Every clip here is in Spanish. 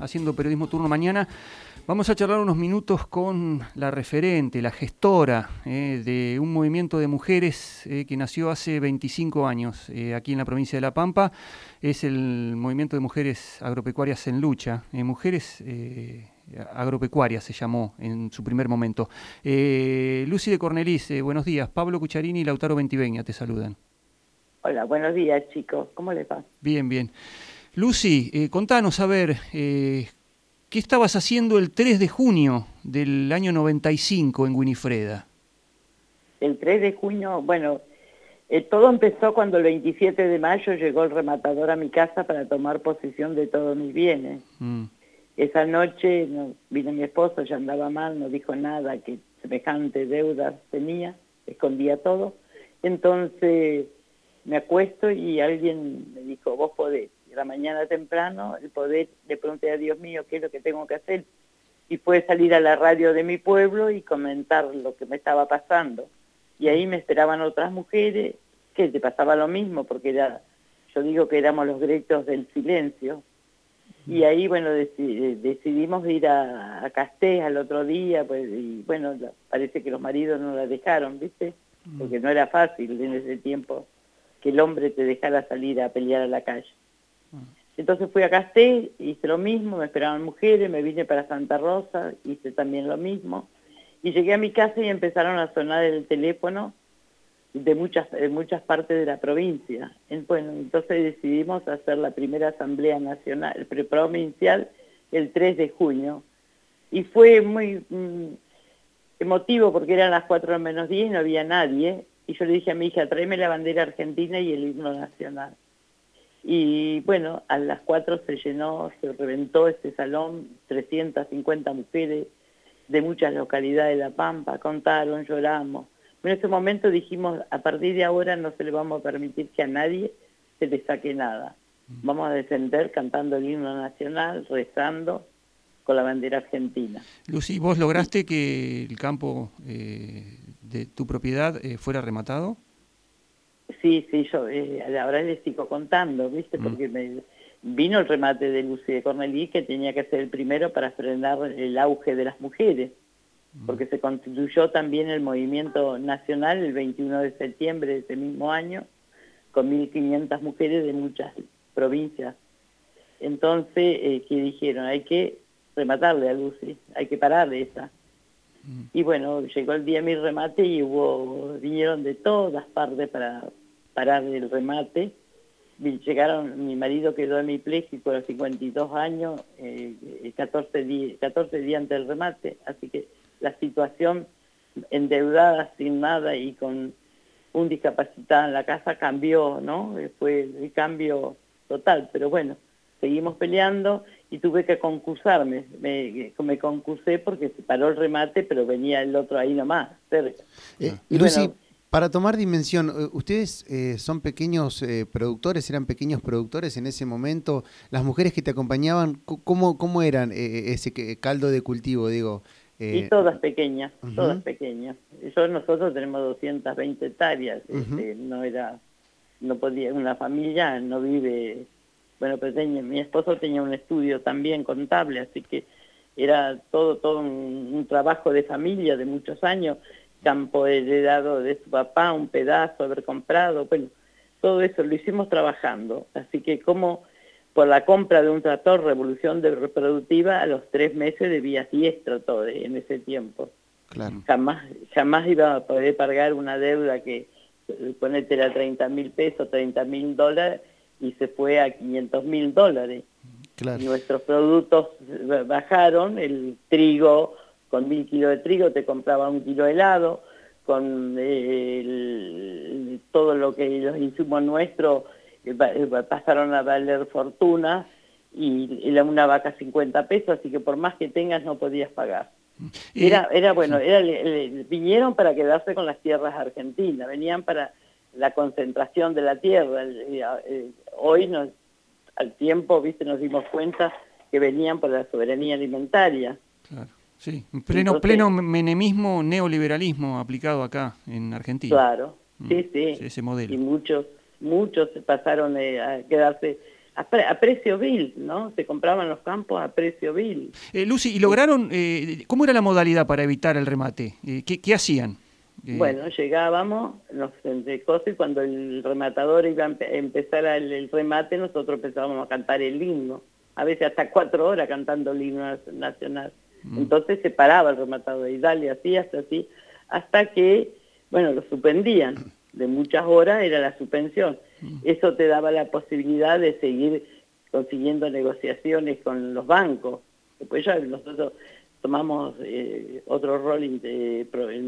haciendo periodismo turno mañana. Vamos a charlar unos minutos con la referente, la gestora eh, de un movimiento de mujeres eh, que nació hace 25 años eh, aquí en la provincia de La Pampa. Es el movimiento de mujeres agropecuarias en lucha. mujeres agropecuarias se llamó en su primer momento. Lucy de Cornelis, buenos días. Pablo Cucharini y Lautaro Ventiveña te saludan. Hola, buenos días chicos. ¿Cómo les va? Bien, bien. Lucy, eh, contanos, a ver, eh, ¿qué estabas haciendo el 3 de junio del año 95 en Winifreda? El 3 de junio, bueno, eh, todo empezó cuando el 27 de mayo llegó el rematador a mi casa para tomar posesión de todos mis bienes. Mm. Esa noche vino mi esposo, ya andaba mal, no dijo nada, que semejante deuda tenía, escondía todo. Entonces me acuesto y alguien me dijo, vos podés la mañana temprano, el poder, le pregunté a Dios mío qué es lo que tengo que hacer. Y fue salir a la radio de mi pueblo y comentar lo que me estaba pasando. Y ahí me esperaban otras mujeres, que te pasaba lo mismo, porque era, yo digo que éramos los gritos del silencio. Y ahí, bueno, decidimos ir a, a Castés al otro día, pues, y bueno, parece que los maridos no la dejaron, ¿viste? Porque no era fácil en ese tiempo que el hombre te dejara salir a pelear a la calle. Entonces fui a Casté, hice lo mismo, me esperaban mujeres, me vine para Santa Rosa, hice también lo mismo. Y llegué a mi casa y empezaron a sonar el teléfono de muchas, de muchas partes de la provincia. Bueno, entonces decidimos hacer la primera asamblea nacional, provincial, el 3 de junio. Y fue muy mm, emotivo porque eran las 4 menos 10 y no había nadie. Y yo le dije a mi hija, tráeme la bandera argentina y el himno nacional. Y bueno, a las cuatro se llenó, se reventó este salón, 350 mujeres de muchas localidades de La Pampa, contaron, lloramos. En ese momento dijimos, a partir de ahora no se le vamos a permitir que a nadie se le saque nada. Mm. Vamos a defender cantando el himno nacional, rezando con la bandera argentina. Lucy, ¿vos lograste que el campo eh, de tu propiedad eh, fuera rematado? Sí, sí, yo eh, ahora les sigo contando, ¿viste? Mm. Porque me, vino el remate de Lucy de Cornelí que tenía que ser el primero para frenar el auge de las mujeres, mm. porque se constituyó también el movimiento nacional el 21 de septiembre de ese mismo año, con 1.500 mujeres de muchas provincias. Entonces, eh, ¿qué dijeron? Hay que rematarle a Lucy, hay que pararle esa. Y bueno, llegó el día de mi remate y hubo, vinieron de todas partes para parar el remate. Llegaron, mi marido quedó hemipléjico a los 52 años, eh, 14, días, 14 días antes del remate, así que la situación endeudada sin nada y con un discapacitado en la casa cambió, ¿no? Fue el cambio total, pero bueno, seguimos peleando y tuve que concursarme. Me, me concursé porque se paró el remate, pero venía el otro ahí nomás, cerca. Eh, Lucy, para tomar dimensión, eh, ustedes eh, son pequeños productores, eran pequeños productores en ese momento. Las mujeres que te acompañaban, ¿cómo, cómo eran ese caldo de cultivo, digo? y todas pequeñas, todas pequeñas. Yo, nosotros tenemos 220 hectáreas, este, no era, no podía, una familia no vive bueno, pues mi esposo tenía un estudio también contable, así que era todo, todo un, trabajo de familia de muchos años, campo heredado de su papá, un pedazo, haber comprado, bueno, todo eso lo hicimos trabajando, así que como por la compra de un tractor Revolución de Reproductiva, a los tres meses debía diestro todo en ese tiempo. Claro. Jamás, jamás iba a poder pagar una deuda que, ponete, era 30 mil pesos, 30 mil dólares, y se fue a 500 mil dólares. Nuestros productos bajaron, el trigo, con mil kilos de trigo te compraba un kilo de helado, con todo lo que los insumos nuestros eh, eh, pasaron a valer fortuna y una vaca 50 pesos, así que por más que tengas no podías pagar. Era, era bueno, era, vinieron para quedarse con las tierras argentinas, venían para la concentración de la tierra. Eh, hoy nos, al tiempo, viste, nos dimos cuenta que venían por la soberanía alimentaria. Claro, sí, pleno, pleno menemismo, neoliberalismo aplicado acá en Argentina. Claro, mm, sí, sí. Ese modelo. Y muchos, muchos pasaron eh, a quedarse a, precio vil, ¿no? Se compraban los campos a precio vil. Eh, Lucy, ¿y lograron, eh, cómo era la modalidad para evitar el remate? Eh, ¿qué, hacían? Bueno, llegábamos, nos cosas y cuando el rematador iba a empezar el, remate, nosotros empezábamos a cantar el himno, a veces hasta cuatro horas cantando el himno nacional. Mm. Entonces se paraba el rematador y dale así, hasta así, hasta que, bueno, lo suspendían. De muchas horas era la suspensión. Mm. Eso te daba la posibilidad de seguir consiguiendo negociaciones con los bancos. Después ya nosotros tomamos eh, otro rol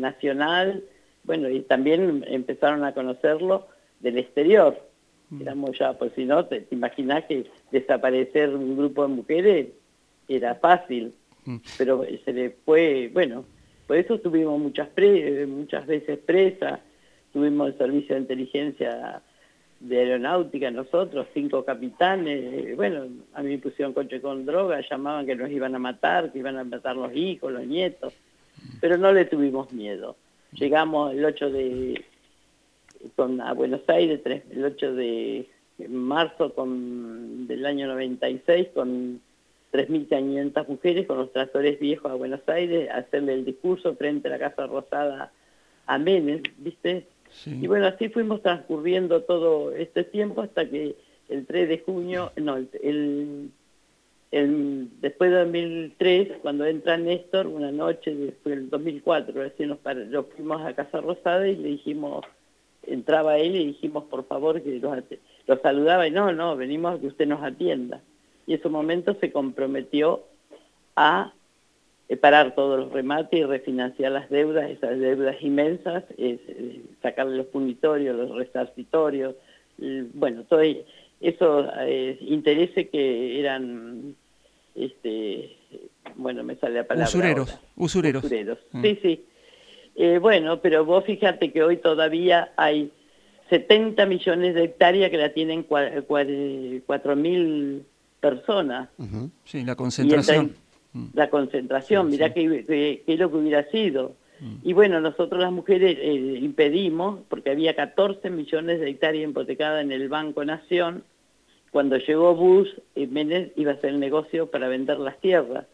nacional, bueno, y también empezaron a conocerlo del exterior. Mm. Éramos ya, pues si no, te, te imaginás que desaparecer un grupo de mujeres era fácil. Pero se le fue, bueno, por eso tuvimos muchas, muchas veces presas, tuvimos el servicio de inteligencia de aeronáutica nosotros, cinco capitanes, bueno, a mí me pusieron coche con droga, llamaban que nos iban a matar, que iban a matar los hijos, los nietos, pero no le tuvimos miedo. Llegamos el 8 de, con, a Buenos Aires, el 8 de marzo con, del año 96, con 3.500 mujeres, con los tractores viejos a Buenos Aires, a hacerle el discurso frente a la Casa Rosada a Menem, ¿viste? Y bueno, así fuimos transcurriendo todo este tiempo hasta que el 3 de junio, no, el, el, después de 2003, cuando entra Néstor, una noche, después del 2004, así nos, fuimos a Casa Rosada y le dijimos, entraba él y dijimos, por favor, que los, los saludaba y no, no, venimos a que usted nos atienda. Y en ese momento se comprometió a eh, parar todos los remates y refinanciar las deudas, esas deudas inmensas, eh, sacarle los punitorios, los resarcitorios, bueno, todo esos eh, intereses que eran, este, bueno, me sale la palabra. Usureros, usureros. Mm. Sí, sí. bueno, pero vos fíjate que hoy todavía hay 70 millones de hectáreas que la tienen 4.000 personas. Sí, la concentración. Mm. la concentración, mirá qué es lo que hubiera sido. Mm. Y bueno, nosotros las mujeres eh, impedimos, porque había 14 millones de hectáreas hipotecadas en el Banco Nación, cuando llegó Bush, eh, Menem iba a hacer el negocio para vender las tierras.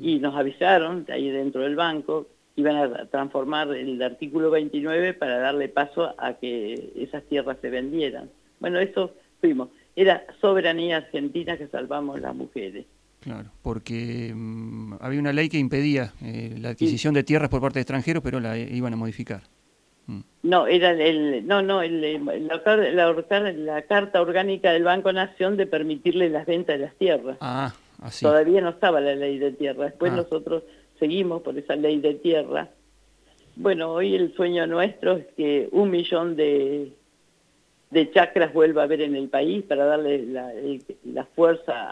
Y nos avisaron, ahí dentro del banco, iban a transformar el artículo 29 para darle paso a que esas tierras se vendieran. Bueno, eso fuimos. Era soberanía argentina que salvamos las mujeres. Claro, porque mm, había una ley que impedía eh, la adquisición de tierras por parte de extranjeros, pero la iban a modificar. Mm. No, era el, no, no, la, carta orgánica del Banco Nación de permitirle las ventas de las tierras. Ah, así. Todavía no estaba la ley de tierra. Después ah. nosotros seguimos por esa ley de tierra. Bueno, hoy el sueño nuestro es que un millón de, de chacras vuelva a haber en el país para darle la, fuerza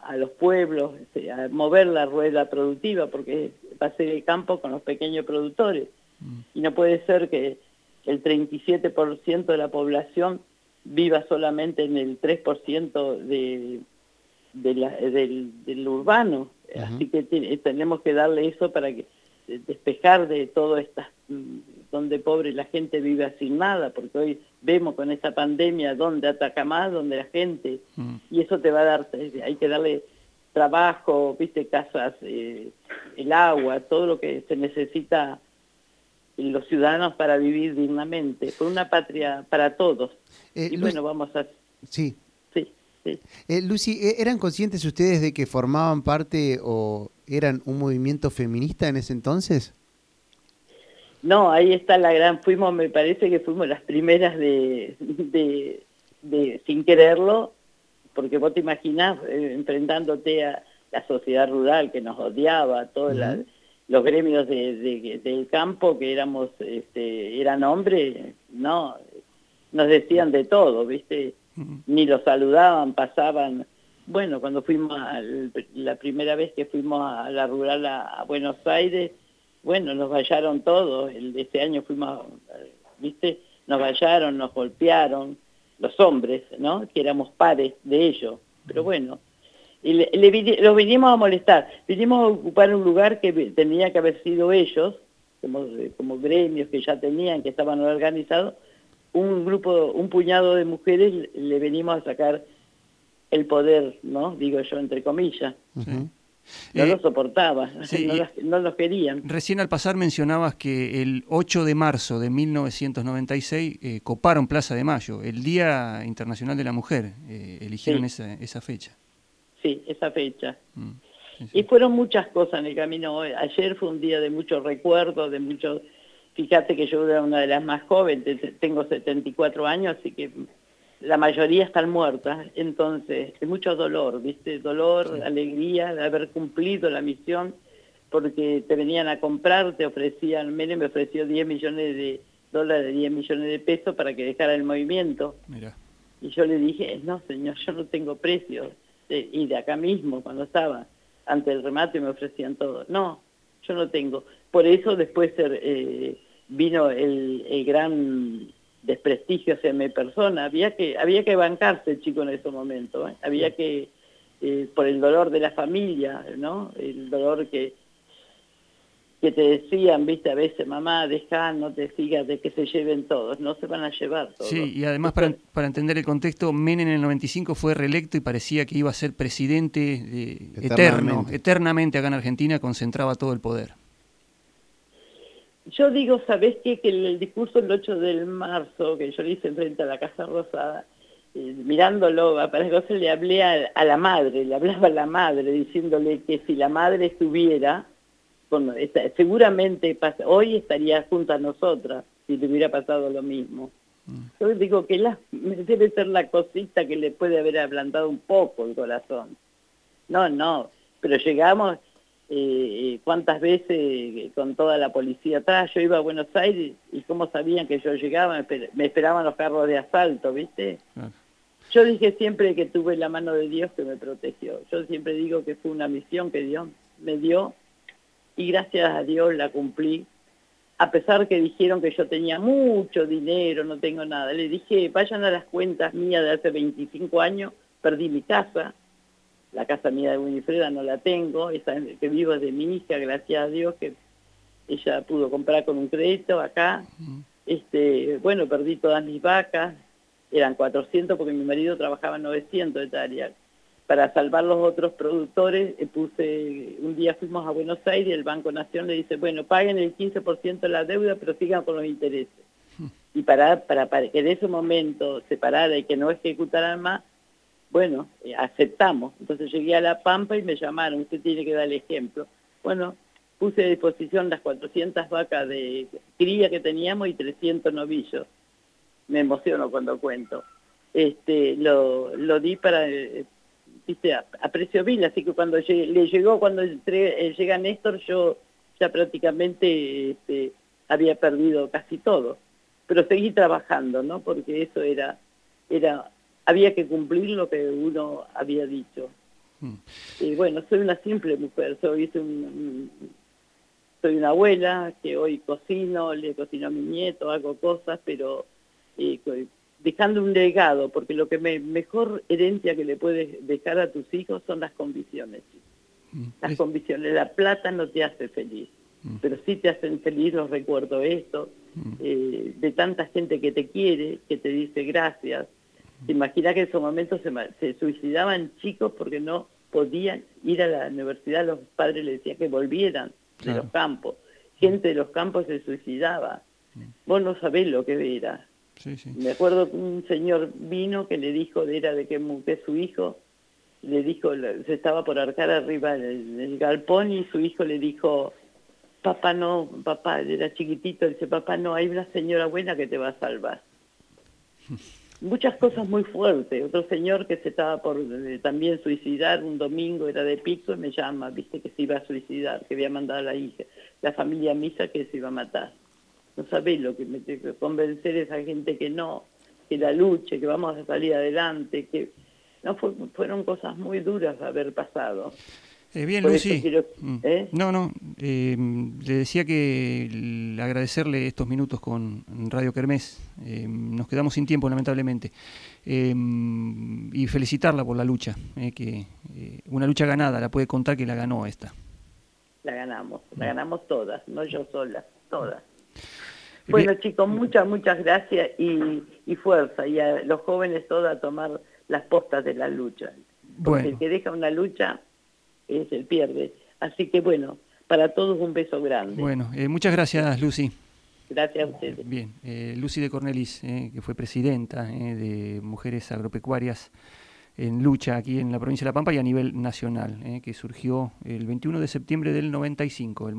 a, los pueblos, este, a mover la rueda productiva, porque va a ser el campo con los pequeños productores. Mm. Y no puede ser que el 37% de la población viva solamente en el 3% de, del, urbano. Así que tenemos que darle eso para que despejar de todo estas mm, donde pobre la gente vive sin nada, porque hoy vemos con esta pandemia donde ataca más, donde la gente, mm. y eso te va a dar, hay que darle trabajo, viste, casas, eh, el agua, todo lo que se necesita los ciudadanos para vivir dignamente, por una patria para todos. Eh, y bueno, vamos a... Sí. Sí, sí. Eh, Lucy, ¿eran conscientes ustedes de que formaban parte o eran un movimiento feminista en ese entonces? No, ahí está la gran, fuimos, me parece que fuimos las primeras de, de, sin quererlo, porque vos te imaginás eh, enfrentándote a la sociedad rural que nos odiaba, todos los gremios de, del campo que éramos, este, eran hombres, no, nos decían de todo, ¿viste? Ni los saludaban, pasaban. Bueno, cuando fuimos, la primera vez que fuimos a la rural a Buenos Aires, bueno, nos vallaron todos, el, este año fuimos, viste, nos vallaron, nos golpearon, los hombres, ¿no? Que éramos pares de ellos, pero bueno, y le, los vinimos a molestar, vinimos a ocupar un lugar que tenía que haber sido ellos, como, como gremios que ya tenían, que estaban organizados, un grupo, un puñado de mujeres le venimos a sacar el poder, ¿no? Digo yo, entre comillas. No lo soportaba, no, lo querían. Recién al pasar mencionabas que el 8 de marzo de 1996 eh, coparon Plaza de Mayo, el Día Internacional de la Mujer, eh, eligieron esa, esa fecha. Sí, esa fecha. Mm, y fueron muchas cosas en el camino. Ayer fue un día de muchos recuerdos, de muchos... Fíjate que yo era una de las más jóvenes, tengo 74 años, así que la mayoría están muertas, entonces, es mucho dolor, ¿viste? Dolor, alegría de haber cumplido la misión, porque te venían a comprar, te ofrecían, Menem me ofreció 10 millones de dólares, 10 millones de pesos para que dejara el movimiento. Y yo le dije, no señor, yo no tengo precio. Y de acá mismo, cuando estaba, ante el remate me ofrecían todo. No, yo no tengo. Por eso después eh, vino el, el gran desprestigio hacia mi persona. Había que, había que bancarse el chico en ese momento, ¿eh? había que, eh, por el dolor de la familia, ¿no? El dolor que, que te decían, viste, a veces, mamá, deja, no te sigas de que se lleven todos, no se van a llevar todos. Sí, y además para, para entender el contexto, Menem en el 95 fue reelecto y parecía que iba a ser presidente de, eterno, eternamente acá en Argentina, concentraba todo el poder. Yo digo, ¿sabés qué? Que el, discurso el 8 de marzo, que yo le hice frente a la Casa Rosada, eh, mirándolo, a se le hablé a, la madre, le hablaba a la madre, diciéndole que si la madre estuviera, bueno, seguramente hoy estaría junto a nosotras, si le hubiera pasado lo mismo. Mm. Yo digo que la, debe ser la cosita que le puede haber ablandado un poco el corazón. No, no, pero llegamos, eh, cuántas veces eh, con toda la policía atrás, yo iba a Buenos Aires y cómo sabían que yo llegaba, me esperaban los carros de asalto, ¿viste? Yo dije siempre que tuve la mano de Dios que me protegió, yo siempre digo que fue una misión que Dios me dio y gracias a Dios la cumplí, a pesar que dijeron que yo tenía mucho dinero, no tengo nada, le dije, vayan a las cuentas mías de hace 25 años, perdí mi casa, la casa mía de Winifreda no la tengo, esa que vivo es de mi hija, gracias a Dios que ella pudo comprar con un crédito acá. Este, bueno, perdí todas mis vacas, eran 400 porque mi marido trabajaba 900 hectáreas. Para salvar los otros productores, eh, puse, un día fuimos a Buenos Aires y el Banco Nación le dice, bueno, paguen el 15% de la deuda, pero sigan con los intereses. Y para, para, para que en ese momento se parara y que no ejecutaran más, bueno, eh, aceptamos. Entonces llegué a La Pampa y me llamaron, usted tiene que dar el ejemplo. Bueno, puse a disposición las 400 vacas de cría que teníamos y 300 novillos. Me emociono cuando cuento. Este, lo, lo di para, eh, viste, a, precio vil, así que cuando le llegó, cuando eh, llega Néstor, yo ya prácticamente este, había perdido casi todo. Pero seguí trabajando, ¿no? Porque eso era, era había que cumplir lo que uno había dicho. Mm. Y bueno, soy una simple mujer, soy, soy una abuela que hoy cocino, le cocino a mi nieto, hago cosas, pero eh, dejando un legado, porque lo que me, mejor herencia que le puedes dejar a tus hijos son las convicciones. Mm. Las convicciones, la plata no te hace feliz, mm. pero sí te hacen feliz los recuerdos esto, eh, de tanta gente que te quiere, que te dice gracias, ¿Te imaginas que en esos momentos se, suicidaban chicos porque no podían ir a la universidad? Los padres les decían que volvieran de los campos. Gente de los campos se suicidaba. Vos no sabés lo que era. Me acuerdo que un señor vino que le dijo, era de que, que su hijo, le dijo, se estaba por arcar arriba del, galpón y su hijo le dijo, papá no, papá, era chiquitito, dice, papá no, hay una señora buena que te va a salvar. muchas cosas muy fuertes. Otro señor que se estaba por eh, también suicidar un domingo, era de pico, y me llama, viste que se iba a suicidar, que había mandado a la hija, la familia misa que se iba a matar. No sabés lo que me tengo que convencer a esa gente que no, que la luche, que vamos a salir adelante, que no fueron cosas muy duras haber pasado. Eh, bien, Lucy. Mm. ¿eh? No, no. Eh, le decía que agradecerle estos minutos con Radio Kermés. nos quedamos sin tiempo, lamentablemente. y felicitarla por la lucha. que Una lucha ganada, la puede contar que la ganó esta. La ganamos, la ganamos todas, no yo sola, todas. Bueno, chicos, muchas, muchas gracias y, y fuerza. Y a los jóvenes todos a tomar las postas de la lucha. Porque el que deja una lucha es el pierde. Así que bueno, para todos un beso grande. Bueno, eh, muchas gracias Lucy. Gracias a ustedes. Bien, eh, Lucy de Cornelis, eh, que fue presidenta de Mujeres Agropecuarias en lucha aquí en la provincia de La Pampa y a nivel nacional, que surgió el 21 de septiembre del 95.